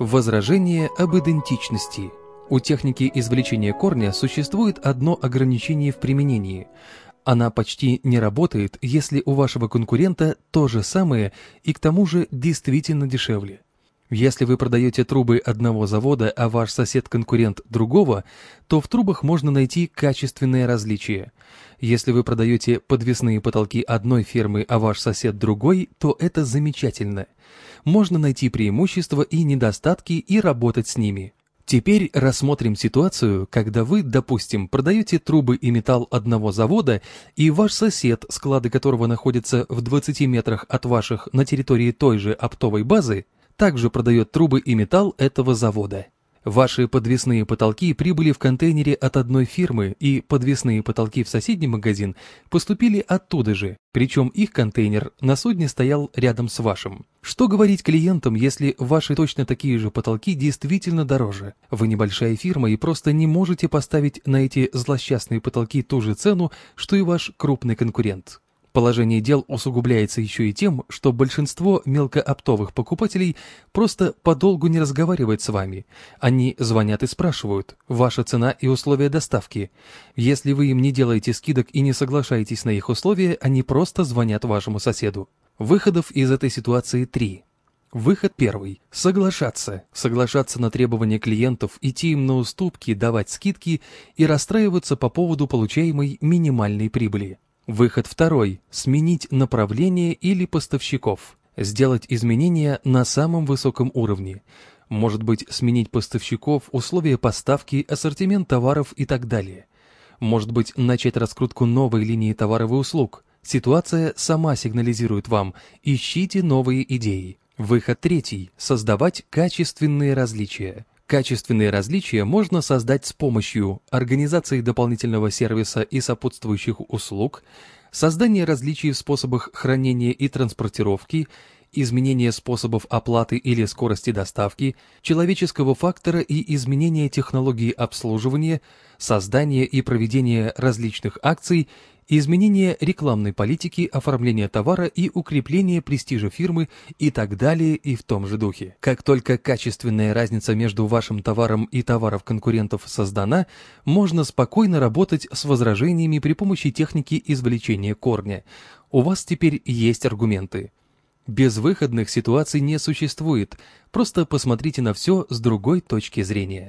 Возражение об идентичности. У техники извлечения корня существует одно ограничение в применении. Она почти не работает, если у вашего конкурента то же самое и к тому же действительно дешевле. Если вы продаете трубы одного завода, а ваш сосед-конкурент другого, то в трубах можно найти качественные различия. Если вы продаете подвесные потолки одной фирмы, а ваш сосед другой, то это замечательно. Можно найти преимущества и недостатки и работать с ними. Теперь рассмотрим ситуацию, когда вы, допустим, продаете трубы и металл одного завода, и ваш сосед, склады которого находятся в 20 метрах от ваших на территории той же оптовой базы, также продает трубы и металл этого завода. Ваши подвесные потолки прибыли в контейнере от одной фирмы, и подвесные потолки в соседний магазин поступили оттуда же, причем их контейнер на судне стоял рядом с вашим. Что говорить клиентам, если ваши точно такие же потолки действительно дороже? Вы небольшая фирма и просто не можете поставить на эти злосчастные потолки ту же цену, что и ваш крупный конкурент. Положение дел усугубляется еще и тем, что большинство мелкооптовых покупателей просто подолгу не разговаривает с вами. Они звонят и спрашивают, ваша цена и условия доставки. Если вы им не делаете скидок и не соглашаетесь на их условия, они просто звонят вашему соседу. Выходов из этой ситуации три. Выход первый. Соглашаться. Соглашаться на требования клиентов, идти им на уступки, давать скидки и расстраиваться по поводу получаемой минимальной прибыли. Выход второй – сменить направление или поставщиков. Сделать изменения на самом высоком уровне. Может быть, сменить поставщиков, условия поставки, ассортимент товаров и так далее. Может быть, начать раскрутку новой линии товаров и услуг. Ситуация сама сигнализирует вам «ищите новые идеи». Выход третий – создавать качественные различия. Качественные различия можно создать с помощью организации дополнительного сервиса и сопутствующих услуг, создания различий в способах хранения и транспортировки, изменения способов оплаты или скорости доставки, человеческого фактора и изменения технологии обслуживания, создания и проведения различных акций изменение рекламной политики, оформление товара и укрепление престижа фирмы и так далее и в том же духе. Как только качественная разница между вашим товаром и товаров конкурентов создана, можно спокойно работать с возражениями при помощи техники извлечения корня. У вас теперь есть аргументы. Безвыходных ситуаций не существует, просто посмотрите на все с другой точки зрения.